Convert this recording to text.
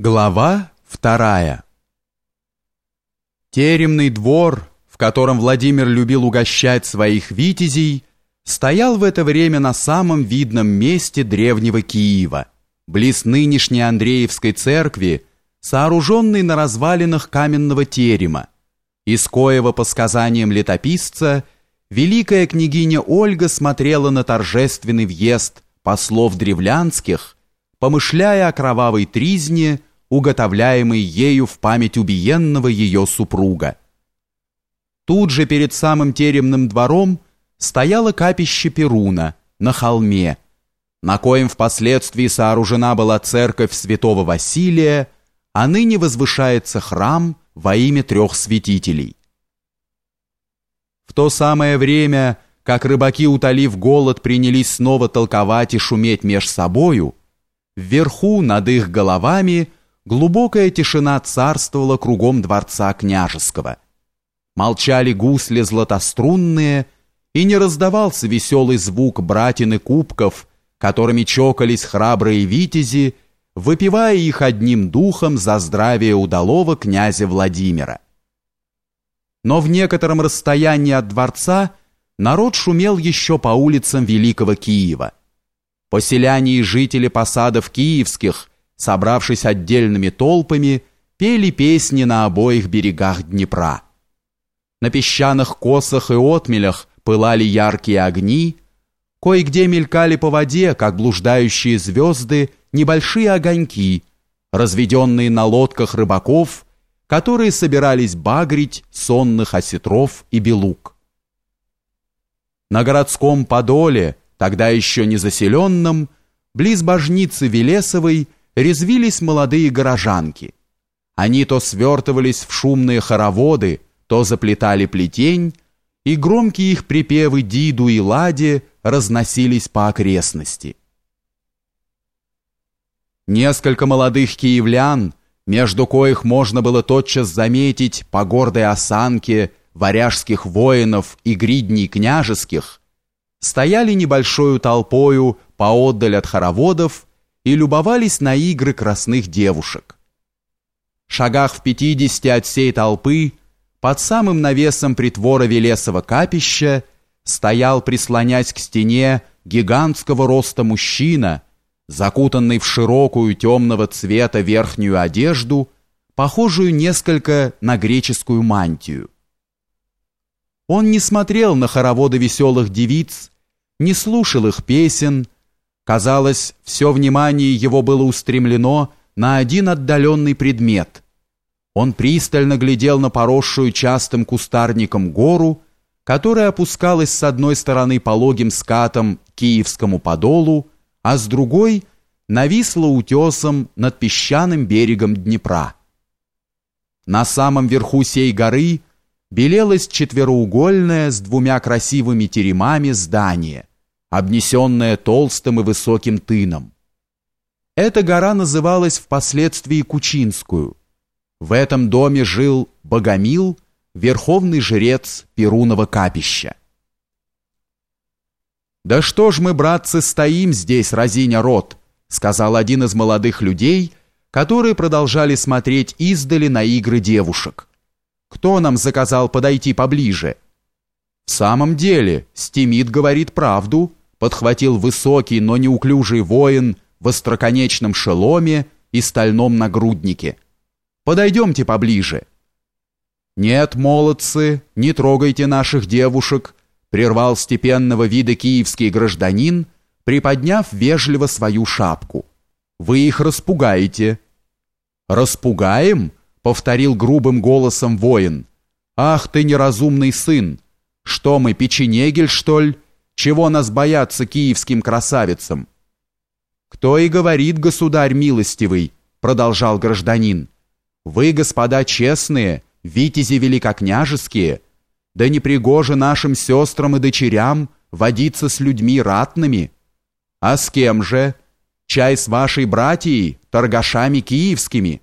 Глава вторая. Теремный двор, в котором Владимир любил угощать своих витязей, стоял в это время на самом видном месте древнего Киева, близ нынешней Андреевской церкви, сооруженной на развалинах каменного терема, из коего, по сказаниям летописца, великая княгиня Ольга смотрела на торжественный въезд послов древлянских, помышляя о кровавой тризне, уготовляемой ею в память убиенного ее супруга. Тут же перед самым теремным двором стояло капище Перуна на холме, на коем впоследствии сооружена была церковь святого Василия, а ныне возвышается храм во имя трех святителей. В то самое время, как рыбаки, утолив голод, принялись снова толковать и шуметь меж собою, вверху над их головами – Глубокая тишина царствовала кругом дворца княжеского. Молчали гусли златострунные, и не раздавался веселый звук братин и кубков, которыми чокались храбрые витязи, выпивая их одним духом за здравие удалого князя Владимира. Но в некотором расстоянии от дворца народ шумел еще по улицам Великого Киева. Поселяне и жители посадов киевских – собравшись отдельными толпами, пели песни на обоих берегах Днепра. На песчаных косах и отмелях пылали яркие огни, кое-где мелькали по воде, как блуждающие звезды, небольшие огоньки, разведенные на лодках рыбаков, которые собирались багрить сонных осетров и белук. На городском Подоле, тогда еще не заселенном, близ божницы Велесовой, резвились молодые горожанки. Они то свертывались в шумные хороводы, то заплетали плетень, и громкие их припевы Диду и Ладе разносились по окрестности. Несколько молодых киевлян, между коих можно было тотчас заметить по гордой осанке варяжских воинов и гридней княжеских, стояли небольшою толпою поотдаль от хороводов и любовались на игры красных девушек. В шагах в пятидесяти от всей толпы, под самым навесом притвора Велесова капища, стоял, прислонясь к стене, гигантского роста мужчина, закутанный в широкую темного цвета верхнюю одежду, похожую несколько на греческую мантию. Он не смотрел на хороводы веселых девиц, не слушал их песен, Казалось, все внимание его было устремлено на один отдаленный предмет. Он пристально глядел на поросшую частым кустарником гору, которая опускалась с одной стороны пологим скатом к Киевскому подолу, а с другой нависла утесом над песчаным берегом Днепра. На самом верху сей горы белелось четвероугольное с двумя красивыми теремами здание – обнесенная толстым и высоким тыном. Эта гора называлась впоследствии Кучинскую. В этом доме жил Богомил, верховный жрец Перунова капища. «Да что ж мы, братцы, стоим здесь, разиня рот», сказал один из молодых людей, которые продолжали смотреть издали на игры девушек. «Кто нам заказал подойти поближе?» «В самом деле, Стимит говорит правду», подхватил высокий, но неуклюжий воин в остроконечном шеломе и стальном нагруднике. «Подойдемте поближе». «Нет, молодцы, не трогайте наших девушек», прервал степенного вида киевский гражданин, приподняв вежливо свою шапку. «Вы их распугаете». «Распугаем?» — повторил грубым голосом воин. «Ах ты неразумный сын! Что мы, печенегель, что ли?» Чего нас бояться киевским красавицам? Кто и говорит, государь милостивый, продолжал гражданин. Вы, господа честные, витязи великокняжеские, да не пригоже нашим сестрам и дочерям водиться с людьми ратными. А с кем же? Чай с вашей братьей, торгашами киевскими.